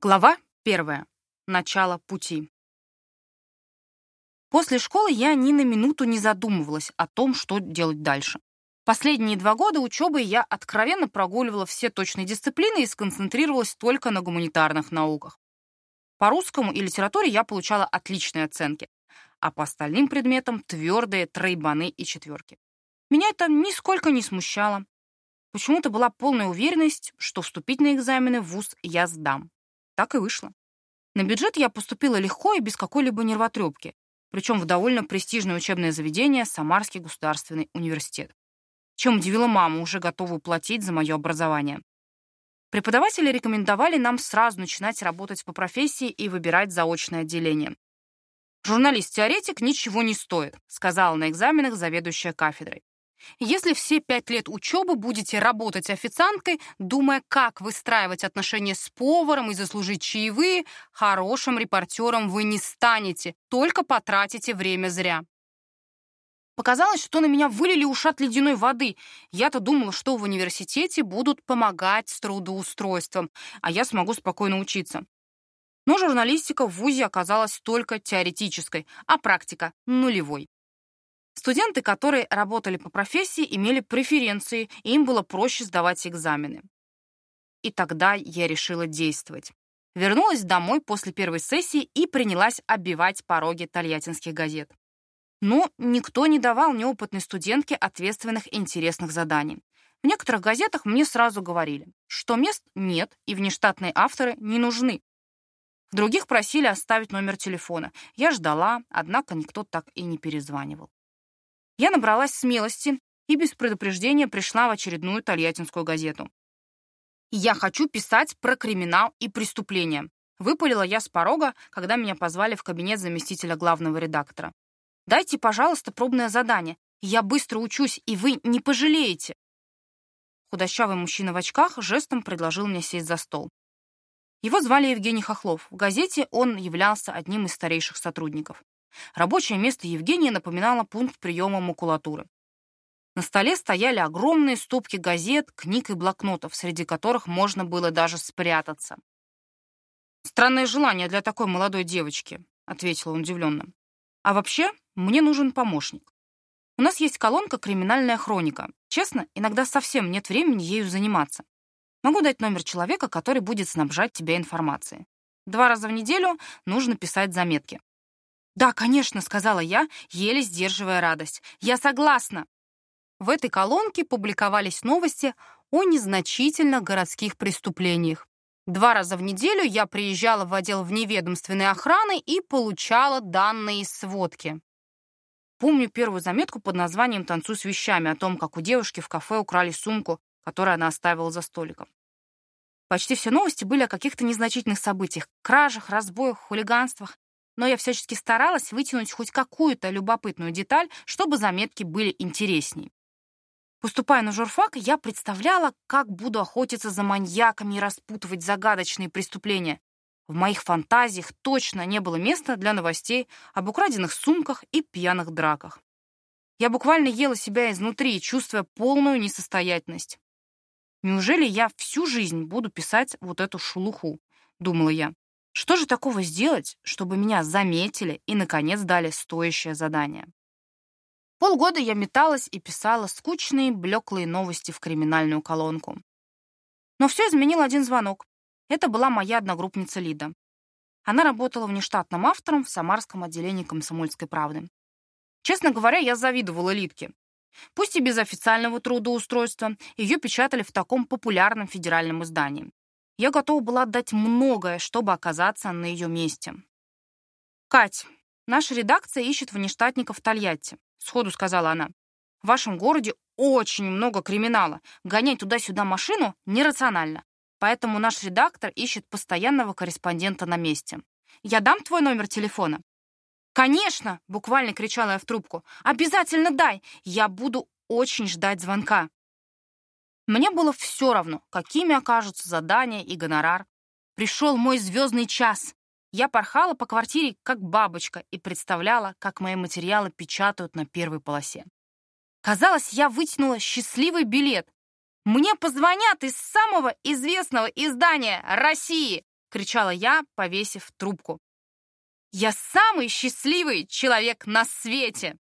Глава первая. Начало пути. После школы я ни на минуту не задумывалась о том, что делать дальше. Последние два года учебы я откровенно прогуливала все точные дисциплины и сконцентрировалась только на гуманитарных науках. По русскому и литературе я получала отличные оценки, а по остальным предметам — твердые тройбаны и четверки. Меня это нисколько не смущало. Почему-то была полная уверенность, что вступить на экзамены в ВУЗ я сдам. Так и вышло. На бюджет я поступила легко и без какой-либо нервотрепки, причем в довольно престижное учебное заведение Самарский государственный университет. Чем удивила маму, уже готовую платить за мое образование. Преподаватели рекомендовали нам сразу начинать работать по профессии и выбирать заочное отделение. «Журналист-теоретик ничего не стоит», сказала на экзаменах заведующая кафедрой. Если все пять лет учебы будете работать официанткой, думая, как выстраивать отношения с поваром и заслужить чаевые, хорошим репортером вы не станете, только потратите время зря. Показалось, что на меня вылили ушат ледяной воды. Я-то думала, что в университете будут помогать с трудоустройством, а я смогу спокойно учиться. Но журналистика в ВУЗе оказалась только теоретической, а практика — нулевой. Студенты, которые работали по профессии, имели преференции, и им было проще сдавать экзамены. И тогда я решила действовать. Вернулась домой после первой сессии и принялась оббивать пороги тольяттинских газет. Но никто не давал неопытной студентке ответственных и интересных заданий. В некоторых газетах мне сразу говорили, что мест нет и внештатные авторы не нужны. В других просили оставить номер телефона. Я ждала, однако никто так и не перезванивал. Я набралась смелости и без предупреждения пришла в очередную тольяттинскую газету. «Я хочу писать про криминал и преступления», выпалила я с порога, когда меня позвали в кабинет заместителя главного редактора. «Дайте, пожалуйста, пробное задание. Я быстро учусь, и вы не пожалеете». Худощавый мужчина в очках жестом предложил мне сесть за стол. Его звали Евгений Хохлов. В газете он являлся одним из старейших сотрудников. Рабочее место Евгения напоминало пункт приема макулатуры. На столе стояли огромные стопки газет, книг и блокнотов, среди которых можно было даже спрятаться. «Странное желание для такой молодой девочки», — ответил он удивленно. «А вообще, мне нужен помощник. У нас есть колонка «Криминальная хроника». Честно, иногда совсем нет времени ею заниматься. Могу дать номер человека, который будет снабжать тебя информацией. Два раза в неделю нужно писать заметки. «Да, конечно», — сказала я, еле сдерживая радость. «Я согласна». В этой колонке публиковались новости о незначительных городских преступлениях. Два раза в неделю я приезжала в отдел вневедомственной охраны и получала данные из сводки. Помню первую заметку под названием «Танцуй с вещами» о том, как у девушки в кафе украли сумку, которую она оставила за столиком. Почти все новости были о каких-то незначительных событиях — кражах, разбоях, хулиганствах но я всячески старалась вытянуть хоть какую-то любопытную деталь, чтобы заметки были интересней. Поступая на журфак, я представляла, как буду охотиться за маньяками и распутывать загадочные преступления. В моих фантазиях точно не было места для новостей об украденных сумках и пьяных драках. Я буквально ела себя изнутри, чувствуя полную несостоятельность. «Неужели я всю жизнь буду писать вот эту шелуху?» — думала я. Что же такого сделать, чтобы меня заметили и, наконец, дали стоящее задание? Полгода я металась и писала скучные, блеклые новости в криминальную колонку. Но все изменил один звонок. Это была моя одногруппница Лида. Она работала внештатным автором в Самарском отделении «Комсомольской правды». Честно говоря, я завидовала Лидке. Пусть и без официального трудоустройства, ее печатали в таком популярном федеральном издании. Я готова была отдать многое, чтобы оказаться на ее месте. «Кать, наша редакция ищет внештатников в Тольятти», — сходу сказала она. «В вашем городе очень много криминала. Гонять туда-сюда машину нерационально. Поэтому наш редактор ищет постоянного корреспондента на месте. Я дам твой номер телефона?» «Конечно!» — буквально кричала я в трубку. «Обязательно дай! Я буду очень ждать звонка!» Мне было все равно, какими окажутся задания и гонорар. Пришел мой звездный час. Я порхала по квартире, как бабочка, и представляла, как мои материалы печатают на первой полосе. Казалось, я вытянула счастливый билет. Мне позвонят из самого известного издания России. — кричала я, повесив трубку. «Я самый счастливый человек на свете!»